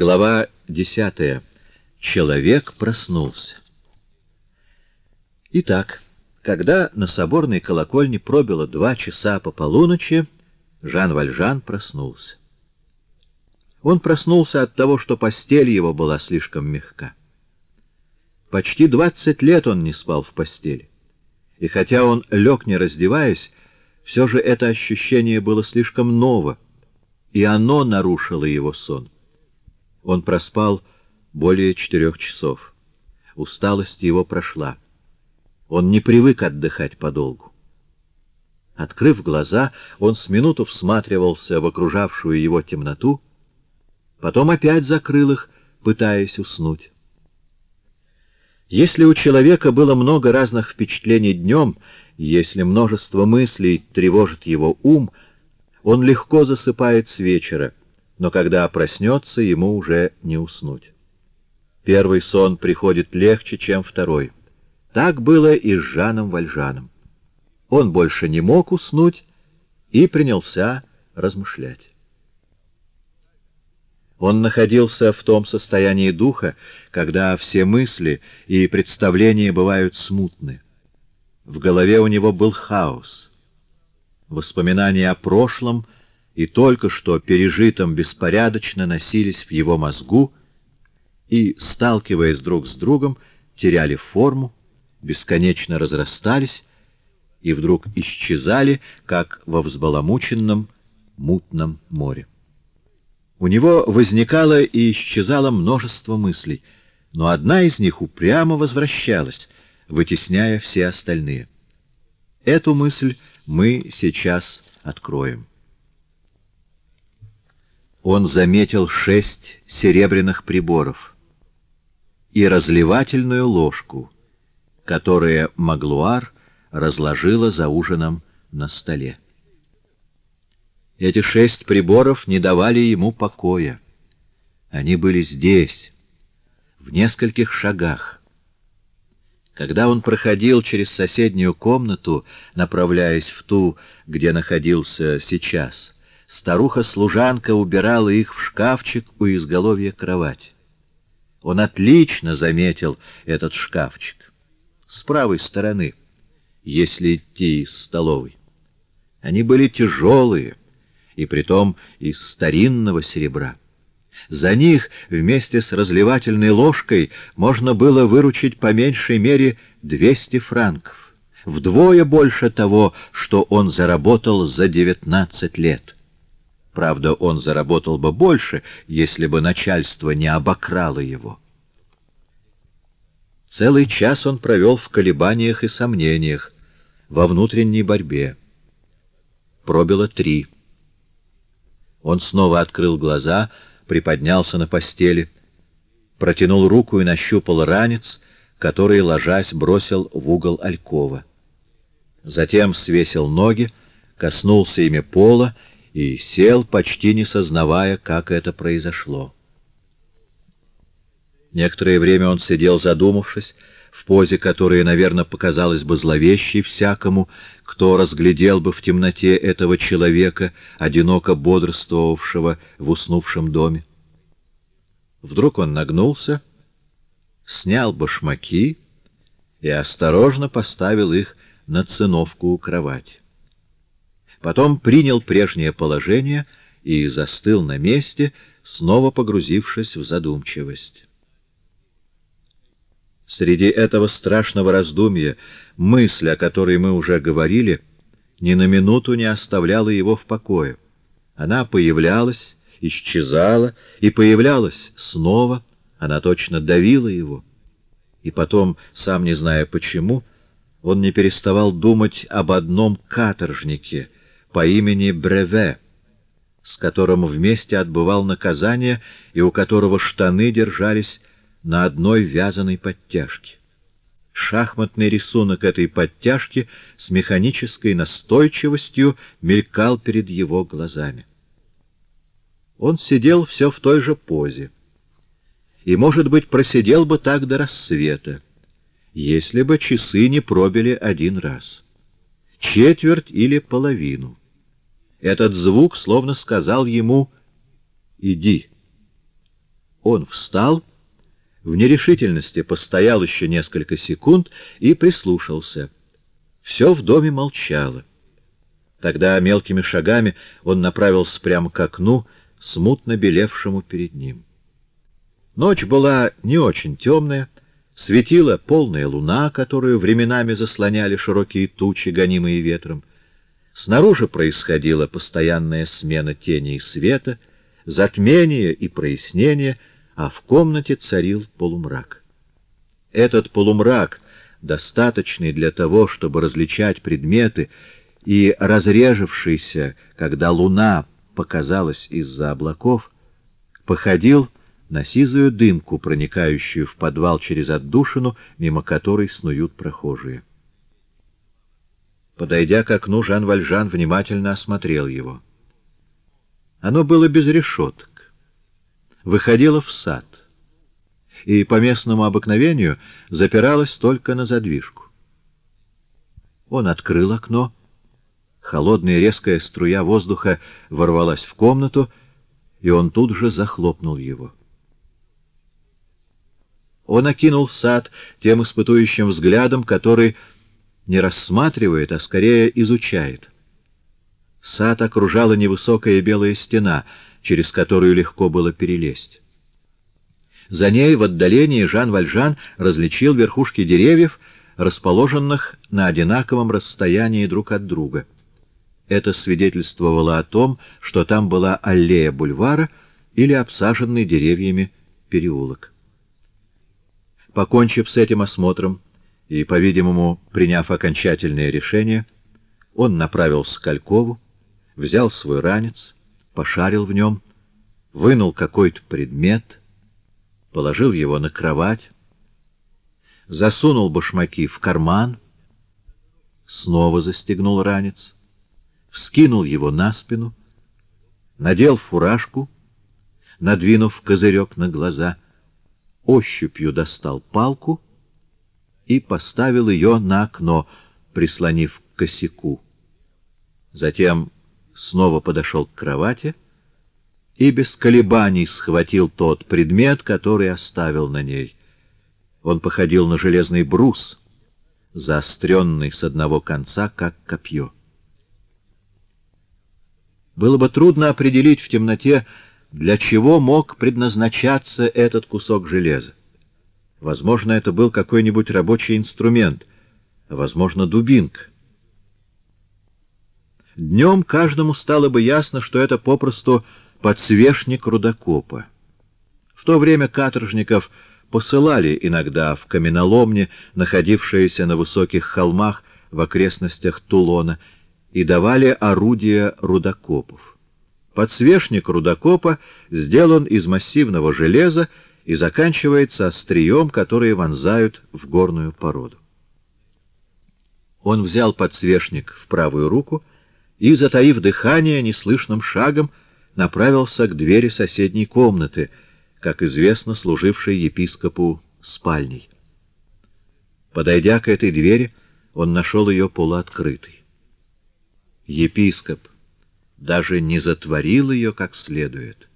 Глава десятая. Человек проснулся. Итак, когда на соборной колокольне пробило два часа по полуночи, Жан Вальжан проснулся. Он проснулся от того, что постель его была слишком мягка. Почти двадцать лет он не спал в постели. И хотя он лег не раздеваясь, все же это ощущение было слишком ново, и оно нарушило его сон. Он проспал более четырех часов. Усталость его прошла. Он не привык отдыхать подолгу. Открыв глаза, он с минуту всматривался в окружавшую его темноту, потом опять закрыл их, пытаясь уснуть. Если у человека было много разных впечатлений днем, если множество мыслей тревожит его ум, он легко засыпает с вечера, но когда проснется, ему уже не уснуть. Первый сон приходит легче, чем второй. Так было и с Жаном Вальжаном. Он больше не мог уснуть и принялся размышлять. Он находился в том состоянии духа, когда все мысли и представления бывают смутны. В голове у него был хаос. Воспоминания о прошлом — и только что пережитом беспорядочно носились в его мозгу и, сталкиваясь друг с другом, теряли форму, бесконечно разрастались и вдруг исчезали, как во взбаламученном мутном море. У него возникало и исчезало множество мыслей, но одна из них упрямо возвращалась, вытесняя все остальные. Эту мысль мы сейчас откроем он заметил шесть серебряных приборов и разливательную ложку, которые Маглуар разложила за ужином на столе. Эти шесть приборов не давали ему покоя. Они были здесь, в нескольких шагах. Когда он проходил через соседнюю комнату, направляясь в ту, где находился сейчас, старуха-служанка убирала их в шкафчик у изголовья кровати. Он отлично заметил этот шкафчик. С правой стороны, если идти из столовой. Они были тяжелые, и притом из старинного серебра. За них вместе с разливательной ложкой можно было выручить по меньшей мере 200 франков, вдвое больше того, что он заработал за 19 лет. Правда, он заработал бы больше, если бы начальство не обокрало его. Целый час он провел в колебаниях и сомнениях, во внутренней борьбе. Пробило три. Он снова открыл глаза, приподнялся на постели, протянул руку и нащупал ранец, который, ложась, бросил в угол алькова. Затем свесил ноги, коснулся ими пола и сел, почти не сознавая, как это произошло. Некоторое время он сидел задумавшись, в позе, которая, наверное, показалась бы зловещей всякому, кто разглядел бы в темноте этого человека, одиноко бодрствовавшего в уснувшем доме. Вдруг он нагнулся, снял башмаки и осторожно поставил их на циновку у кровати потом принял прежнее положение и застыл на месте, снова погрузившись в задумчивость. Среди этого страшного раздумья мысль, о которой мы уже говорили, ни на минуту не оставляла его в покое. Она появлялась, исчезала и появлялась снова, она точно давила его. И потом, сам не зная почему, он не переставал думать об одном каторжнике — по имени Бреве, с которым вместе отбывал наказание и у которого штаны держались на одной вязаной подтяжке. Шахматный рисунок этой подтяжки с механической настойчивостью мелькал перед его глазами. Он сидел все в той же позе. И, может быть, просидел бы так до рассвета, если бы часы не пробили один раз четверть или половину. Этот звук словно сказал ему «иди». Он встал, в нерешительности постоял еще несколько секунд и прислушался. Все в доме молчало. Тогда мелкими шагами он направился прямо к окну, смутно белевшему перед ним. Ночь была не очень темная, светила полная луна, которую временами заслоняли широкие тучи, гонимые ветром. Снаружи происходила постоянная смена тени и света, затмение и прояснение, а в комнате царил полумрак. Этот полумрак, достаточный для того, чтобы различать предметы, и разрежевшийся, когда луна показалась из-за облаков, походил на сизую дымку, проникающую в подвал через отдушину, мимо которой снуют прохожие. Подойдя к окну, Жан Вальжан внимательно осмотрел его. Оно было без решеток, выходило в сад, и по местному обыкновению запиралось только на задвижку. Он открыл окно, холодная резкая струя воздуха ворвалась в комнату, и он тут же захлопнул его. Он окинул сад тем испытующим взглядом, который не рассматривает, а скорее изучает. Сад окружала невысокая белая стена, через которую легко было перелезть. За ней в отдалении Жан Вальжан различил верхушки деревьев, расположенных на одинаковом расстоянии друг от друга. Это свидетельствовало о том, что там была аллея бульвара или обсаженный деревьями переулок. Покончив с этим осмотром и, по-видимому, приняв окончательное решение, он направился к Алькову, взял свой ранец, пошарил в нем, вынул какой-то предмет, положил его на кровать, засунул башмаки в карман, снова застегнул ранец, вскинул его на спину, надел фуражку, надвинув козырек на глаза — ощупью достал палку и поставил ее на окно, прислонив к косяку. Затем снова подошел к кровати и без колебаний схватил тот предмет, который оставил на ней. Он походил на железный брус, заостренный с одного конца, как копье. Было бы трудно определить в темноте, для чего мог предназначаться этот кусок железа. Возможно, это был какой-нибудь рабочий инструмент, а, возможно, дубинка. Днем каждому стало бы ясно, что это попросту подсвечник рудокопа. В то время каторжников посылали иногда в каменоломни, находившиеся на высоких холмах в окрестностях Тулона, и давали орудия рудокопов. Подсвечник рудокопа сделан из массивного железа и заканчивается острием, которые вонзают в горную породу. Он взял подсвечник в правую руку и, затаив дыхание, неслышным шагом направился к двери соседней комнаты, как известно, служившей епископу спальней. Подойдя к этой двери, он нашел ее полуоткрытой. Епископ даже не затворил ее как следует.